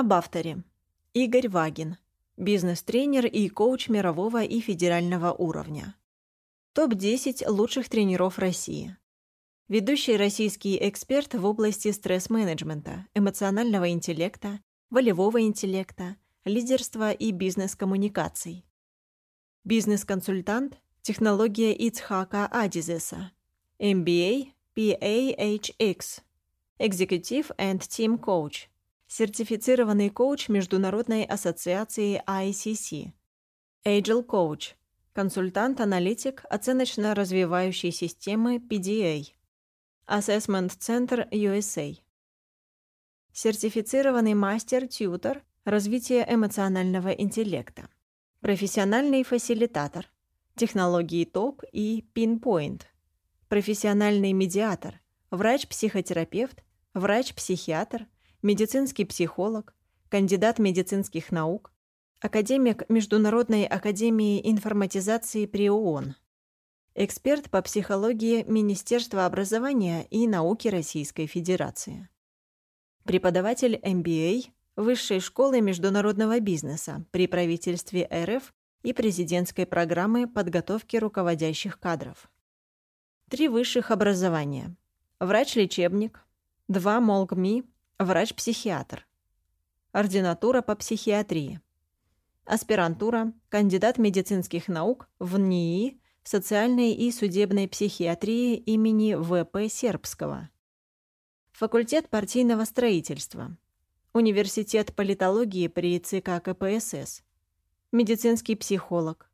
Об авторе. Игорь Вагин. Бизнес-тренер и коуч мирового и федерального уровня. Топ-10 лучших тренеров России. Ведущий российский эксперт в области стресс-менеджмента, эмоционального интеллекта, волевого интеллекта, лидерства и бизнес-коммуникаций. Бизнес-консультант, технология Ицхака Адизеса, MBA, PAHX, Executive and Team Coach, сертифицированный коуч Международной ассоциации ICC, Agile Coach, консультант-аналитик оценочно-развивающей системы PDA, Assessment Center USA, сертифицированный мастер-тьютор развития эмоционального интеллекта, профессиональный фасилитатор, технологии ТОП и Pinpoint, профессиональный медиатор, врач-психотерапевт, врач-психиатр, медицинский психолог, кандидат медицинских наук, академик Международной академии информатизации при ООН, эксперт по психологии Министерства образования и науки Российской Федерации, преподаватель MBA Высшей школы международного бизнеса при правительстве РФ и президентской программы подготовки руководящих кадров. Три высших образования. Врач-лечебник, два МолГМИ, врач-психиатр. Ординатура по психиатрии. Аспирантура, кандидат медицинских наук в НИИ социальной и судебной психиатрии имени В.П. Сербского. Факультет партийного строительства. Университет политологии при ЦК КПСС. Медицинский психолог.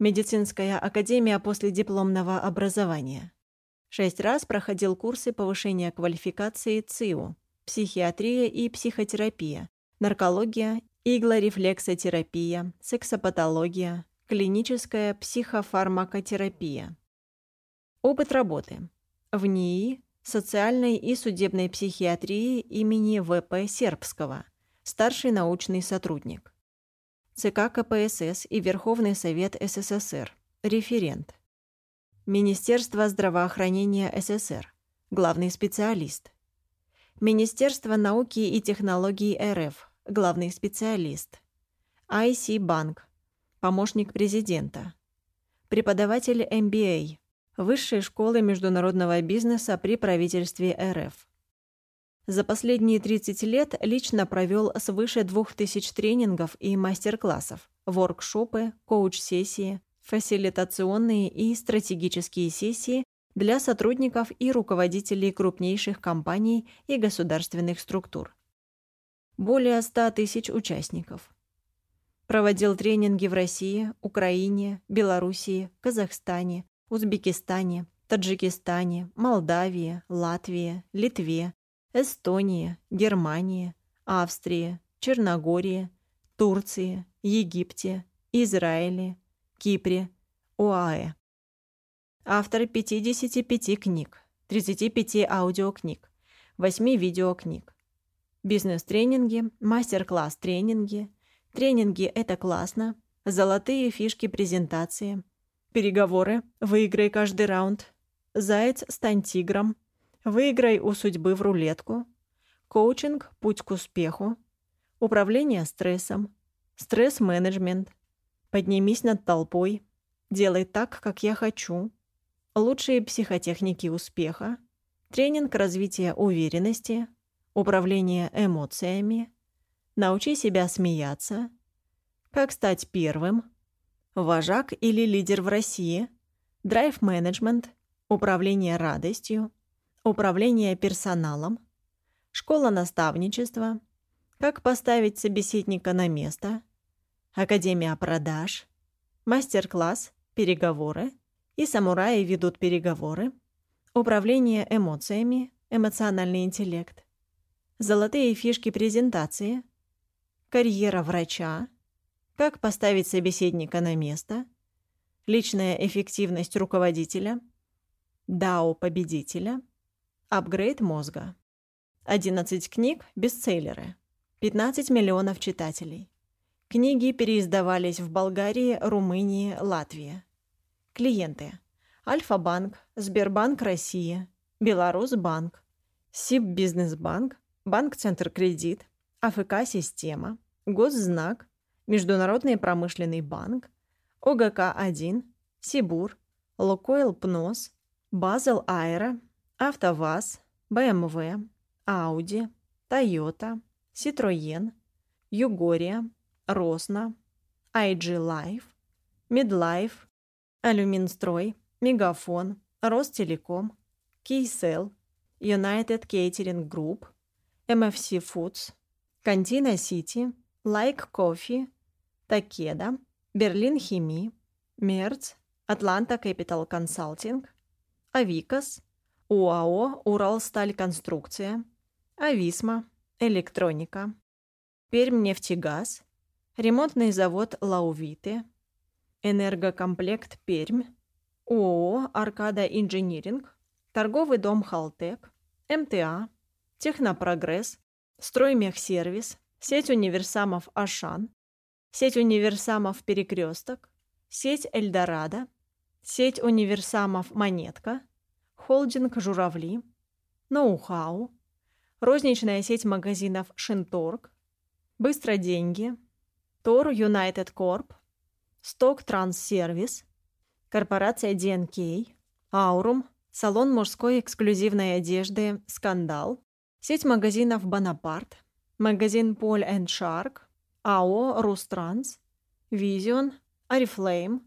Медицинская академия последипломного образования. Шесть раз проходил курсы повышения квалификации ЦИУ, психиатрия и психотерапия, наркология, иглорефлексотерапия, сексопатология, клиническая психофармакотерапия. Опыт работы. В НИИ социальной и судебной психиатрии имени В.П. Сербского, старший научный сотрудник. ЦК КПСС и Верховный Совет СССР, референт. Министерство здравоохранения СССР, главный специалист. Министерство науки и технологий РФ, главный специалист. IC Банк, помощник президента. Преподаватель MBA, Высшей школы международного бизнеса при правительстве РФ. За последние 30 лет лично провел свыше 2000 тренингов и мастер-классов, воркшопы, коуч-сессии, фасилитационные и стратегические сессии для сотрудников и руководителей крупнейших компаний и государственных структур. Более 100 тысяч участников. Проводил тренинги в России, Украине, Белоруссии, Казахстане, Узбекистане, Таджикистане, Молдавии, Латвии, Литве, Эстонии, Германии, Австрии, Черногории, Турции, Египте, Израиле, Кипре, ОАЭ. Автор 55 книг, 35 аудиокниг, 8 видеокниг. Бизнес-тренинги, мастер-класс тренинги, тренинги «Это классно», золотые фишки презентации – Переговоры. Выиграй каждый раунд. Заяц, стань тигром. Выиграй у судьбы в рулетку. Коучинг, путь к успеху. Управление стрессом. Стресс-менеджмент. Поднимись над толпой. Делай так, как я хочу. Лучшие психотехники успеха. Тренинг развития уверенности. Управление эмоциями. Научи себя смеяться. Как стать первым. Вожак или лидер в России, драйв-менеджмент, управление радостью, управление персоналом, школа наставничества, как поставить собеседника на место, академия продаж, мастер-класс, переговоры и самураи ведут переговоры, управление эмоциями, эмоциональный интеллект, золотые фишки презентации, карьера врача, как поставить собеседника на место? Личная эффективность руководителя? дао победителя? Апгрейд мозга. 11 книг – бестселлеры. 15 миллионов читателей. Книги переиздавались в Болгарии, Румынии, Латвии. Клиенты. Альфа-банк, Сбербанк России, Беларусьбанк, Сиб Бизнесбанк, Банк Центр Кредит, АФК-система, Госзнак, Международный промышленный банк, ОГК-1, Сибур, Лукойл Пнос, Базел Аэро, АвтоВАЗ, БМВ, Ауди, Тойота, Citroën, Югория, Росна, IG Life, Midlife, Алюминстрой, Мегафон, Ростелеком, Кейсел, United Catering Group, MFC Foods, Кантина Сити, Like Coffee, Такеда, Берлин Хими, Мерц, Атланта Capital Consulting, Авикас, УАО «Уралсталь Конструкция», Ависма, Электроника, Пермнефтегаз, Ремонтный завод Лаувиты, Энергокомплект Пермь, ООО «Аркада Инжиниринг», Торговый дом «Халтек», МТА, Технопрогресс, Строймехсервис, сеть универсамов «Ашан», сеть универсамов «Перекресток», сеть «Эльдорадо», сеть универсамов «Монетка», холдинг «Журавли», ноу-хау, розничная сеть магазинов «Шинторг», «Быстро деньги», Тор United Corp, Сток Транссервис, корпорация DNK, Аурум, салон мужской эксклюзивной одежды «Скандал», сеть магазинов «Бонапарт», магазин «Paul and Shark», АО «Рустранс», «Визион», «Oriflame»,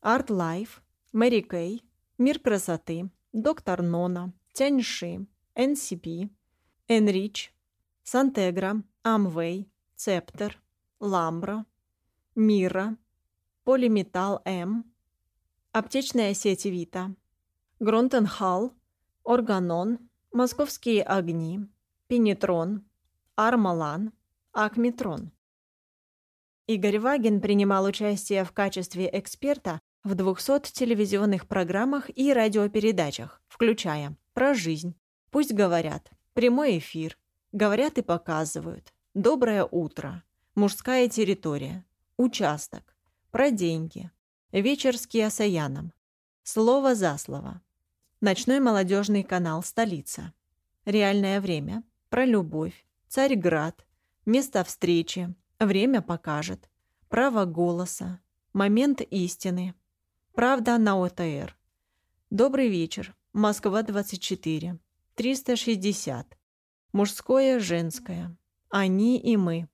«Арт Лайф», «Mary Kay», «Мир красоты», «Доктор Нона», «Тяньши», «НСП», «Энрич», «Сантегра», «Амвей», «Цептер», «Ламбра», «Мира», «Полиметалл М», аптечная сеть «Вита», «Гронтенхалл», «Органон», «Московские огни», «Пенетрон», «Армалан», «Акметрон». Игорь Вагин принимал участие в качестве эксперта в 200 телевизионных программах и радиопередачах, включая «Про жизнь», «Пусть говорят», «Прямой эфир», «Говорят и показывают», «Доброе утро», «Мужская территория», «Участок», «Про деньги», «Вечер с Киасаяном», «Слово за слово», Ночной молодежный канал «Столица», «Реальное время», «Про любовь», «Царьград», «Место встречи», «Время покажет», «Право голоса», «Момент истины», «Правда на ОТР», «Добрый вечер», «Москва-24», «360», «Мужское, женское», «Они и мы»,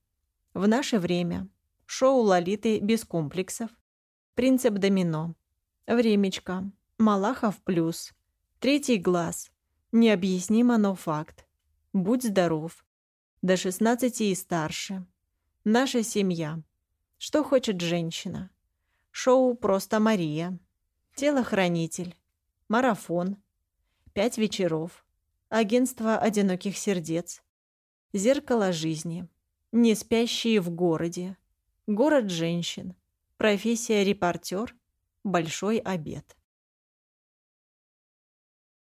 «В наше время», «Шоу Лолиты без комплексов», «Принцип домино», «Времечко», «Малахов плюс», «Третий глаз», «Необъяснимо, но факт», «Будь здоров», «До 16 и старше», «Наша семья», «Что хочет женщина», «Шоу «Просто Мария», «Телохранитель», «Марафон», «Пять вечеров», «Агентство одиноких сердец», «Зеркало жизни», «Не спящие в городе», «Город женщин», «Профессия репортер», «Большой обед».